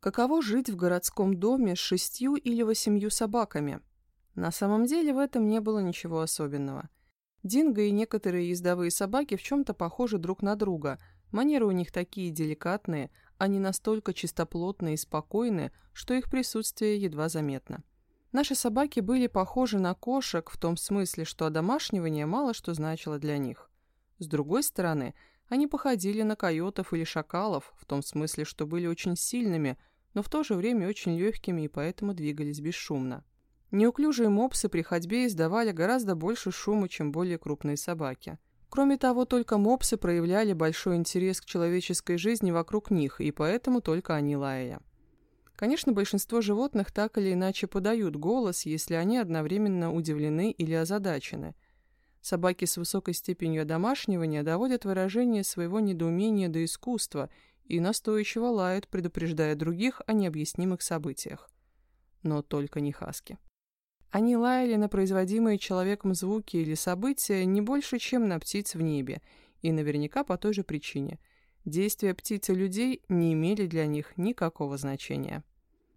Каково жить в городском доме с шестью или восемью собаками? На самом деле в этом не было ничего особенного. Динго и некоторые ездовые собаки в чем-то похожи друг на друга. Манеры у них такие деликатные, они настолько чистоплотные и спокойные, что их присутствие едва заметно. Наши собаки были похожи на кошек в том смысле, что одомашнивание мало что значило для них. С другой стороны, они походили на койотов или шакалов, в том смысле, что были очень сильными – но в то же время очень легкими и поэтому двигались бесшумно. Неуклюжие мопсы при ходьбе издавали гораздо больше шума, чем более крупные собаки. Кроме того, только мопсы проявляли большой интерес к человеческой жизни вокруг них, и поэтому только они лаяли. Конечно, большинство животных так или иначе подают голос, если они одновременно удивлены или озадачены. Собаки с высокой степенью домашнивания доводят выражение своего недоумения до искусства и настойчиво лают, предупреждая других о необъяснимых событиях. Но только не хаски. Они лаяли на производимые человеком звуки или события не больше, чем на птиц в небе, и наверняка по той же причине. Действия птиц и людей не имели для них никакого значения.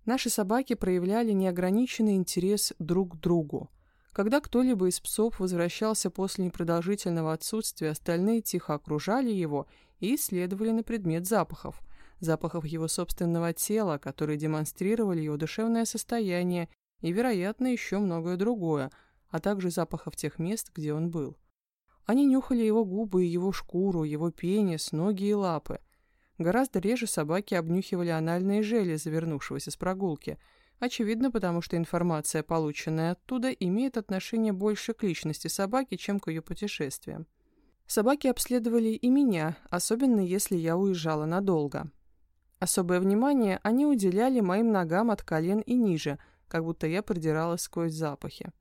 Наши собаки проявляли неограниченный интерес друг к другу. Когда кто-либо из псов возвращался после непродолжительного отсутствия, остальные тихо окружали его и исследовали на предмет запахов. Запахов его собственного тела, которые демонстрировали его душевное состояние и, вероятно, еще многое другое, а также запахов тех мест, где он был. Они нюхали его губы и его шкуру, его пенис, ноги и лапы. Гораздо реже собаки обнюхивали анальные железы, вернувшегося с прогулки – Очевидно, потому что информация, полученная оттуда, имеет отношение больше к личности собаки, чем к ее путешествиям. Собаки обследовали и меня, особенно если я уезжала надолго. Особое внимание они уделяли моим ногам от колен и ниже, как будто я продиралась сквозь запахи.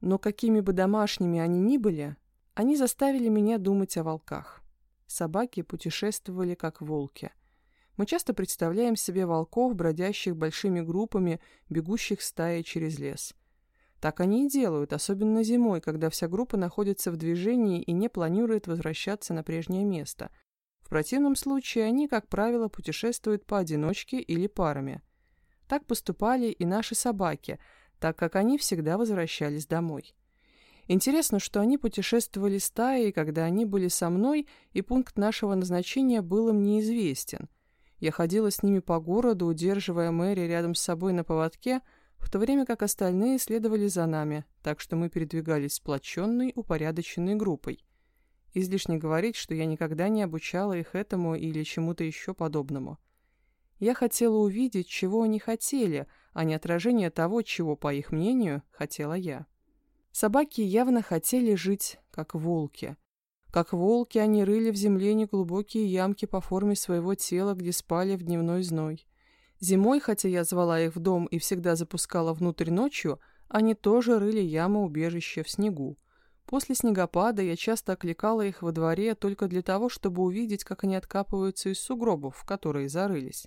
Но какими бы домашними они ни были, они заставили меня думать о волках. Собаки путешествовали как волки – мы часто представляем себе волков, бродящих большими группами, бегущих стаей через лес. Так они и делают, особенно зимой, когда вся группа находится в движении и не планирует возвращаться на прежнее место. В противном случае они, как правило, путешествуют поодиночке или парами. Так поступали и наши собаки, так как они всегда возвращались домой. Интересно, что они путешествовали стаей, когда они были со мной, и пункт нашего назначения был им неизвестен – я ходила с ними по городу, удерживая Мэри рядом с собой на поводке, в то время как остальные следовали за нами, так что мы передвигались сплоченной, упорядоченной группой. Излишне говорить, что я никогда не обучала их этому или чему-то еще подобному. Я хотела увидеть, чего они хотели, а не отражение того, чего, по их мнению, хотела я. Собаки явно хотели жить, как волки — как волки, они рыли в земле неглубокие ямки по форме своего тела, где спали в дневной зной. Зимой, хотя я звала их в дом и всегда запускала внутрь ночью, они тоже рыли ямы-убежище в снегу. После снегопада я часто окликала их во дворе только для того, чтобы увидеть, как они откапываются из сугробов, в которые зарылись.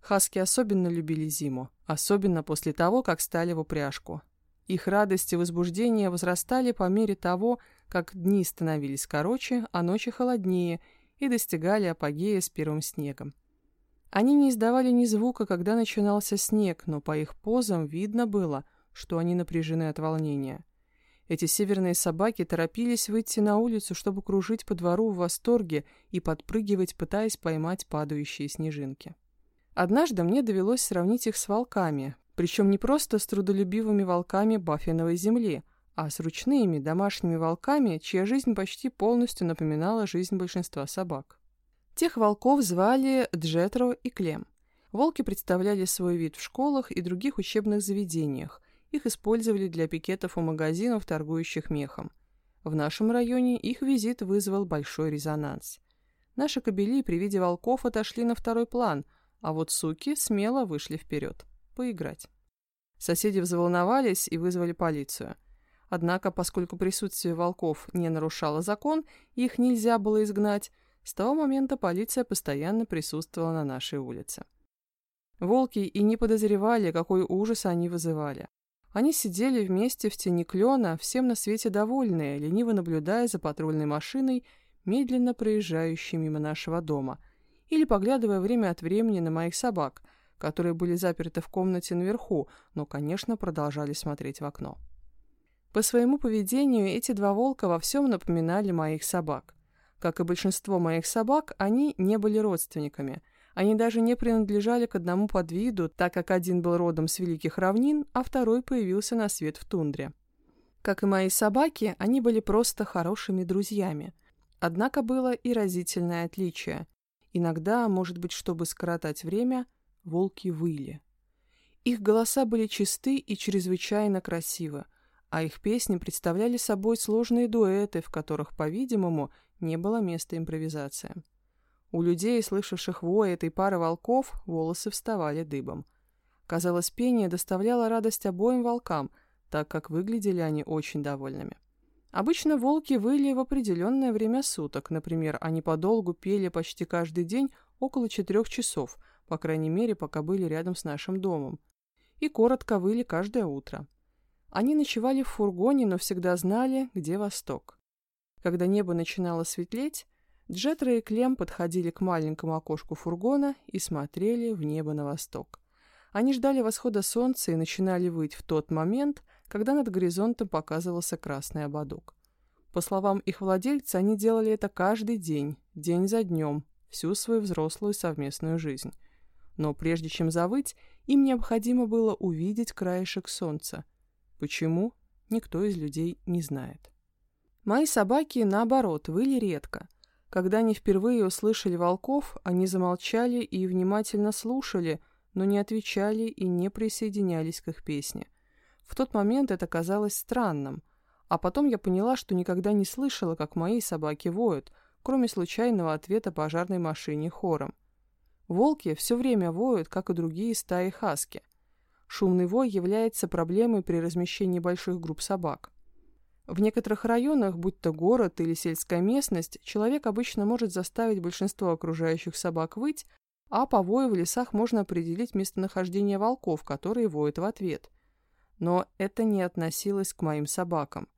Хаски особенно любили зиму, особенно после того, как стали в упряжку. Их радость и возбуждение возрастали по мере того, как дни становились короче, а ночи холоднее и достигали апогея с первым снегом. Они не издавали ни звука, когда начинался снег, но по их позам видно было, что они напряжены от волнения. Эти северные собаки торопились выйти на улицу, чтобы кружить по двору в восторге и подпрыгивать, пытаясь поймать падающие снежинки. Однажды мне довелось сравнить их с волками, причем не просто с трудолюбивыми волками Баффиновой земли, а с ручными домашними волками, чья жизнь почти полностью напоминала жизнь большинства собак. Тех волков звали Джетро и Клем. Волки представляли свой вид в школах и других учебных заведениях. Их использовали для пикетов у магазинов, торгующих мехом. В нашем районе их визит вызвал большой резонанс. Наши кобели при виде волков отошли на второй план, а вот суки смело вышли вперед поиграть. Соседи взволновались и вызвали полицию. Однако, поскольку присутствие волков не нарушало закон, их нельзя было изгнать, с того момента полиция постоянно присутствовала на нашей улице. Волки и не подозревали, какой ужас они вызывали. Они сидели вместе в тени клена, всем на свете довольные, лениво наблюдая за патрульной машиной, медленно проезжающей мимо нашего дома, или поглядывая время от времени на моих собак – которые были заперты в комнате наверху, но, конечно, продолжали смотреть в окно. По своему поведению эти два волка во всем напоминали моих собак. Как и большинство моих собак, они не были родственниками. Они даже не принадлежали к одному подвиду, так как один был родом с Великих Равнин, а второй появился на свет в тундре. Как и мои собаки, они были просто хорошими друзьями. Однако было и разительное отличие. Иногда, может быть, чтобы скоротать время, волки выли. Их голоса были чисты и чрезвычайно красивы, а их песни представляли собой сложные дуэты, в которых, по-видимому, не было места импровизациям. У людей, слышавших вой этой пары волков, волосы вставали дыбом. Казалось, пение доставляло радость обоим волкам, так как выглядели они очень довольными. Обычно волки выли в определенное время суток, например, они подолгу пели почти каждый день около четырех часов, по крайней мере, пока были рядом с нашим домом, и коротко выли каждое утро. Они ночевали в фургоне, но всегда знали, где восток. Когда небо начинало светлеть, Джетра и Клем подходили к маленькому окошку фургона и смотрели в небо на восток. Они ждали восхода солнца и начинали выть в тот момент, когда над горизонтом показывался красный ободок. По словам их владельца, они делали это каждый день, день за днем, всю свою взрослую совместную жизнь. Но прежде чем завыть, им необходимо было увидеть краешек солнца. Почему, никто из людей не знает. Мои собаки, наоборот, выли редко. Когда они впервые услышали волков, они замолчали и внимательно слушали, но не отвечали и не присоединялись к их песне. В тот момент это казалось странным, а потом я поняла, что никогда не слышала, как мои собаки воют, кроме случайного ответа пожарной машине хором. Волки все время воют, как и другие стаи хаски. Шумный вой является проблемой при размещении больших групп собак. В некоторых районах, будь то город или сельская местность, человек обычно может заставить большинство окружающих собак выть, а по вою в лесах можно определить местонахождение волков, которые воют в ответ. Но это не относилось к моим собакам.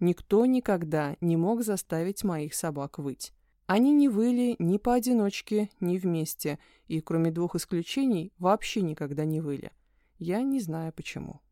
Никто никогда не мог заставить моих собак выть. Они не выли ни поодиночке, ни вместе, и кроме двух исключений вообще никогда не выли. Я не знаю почему.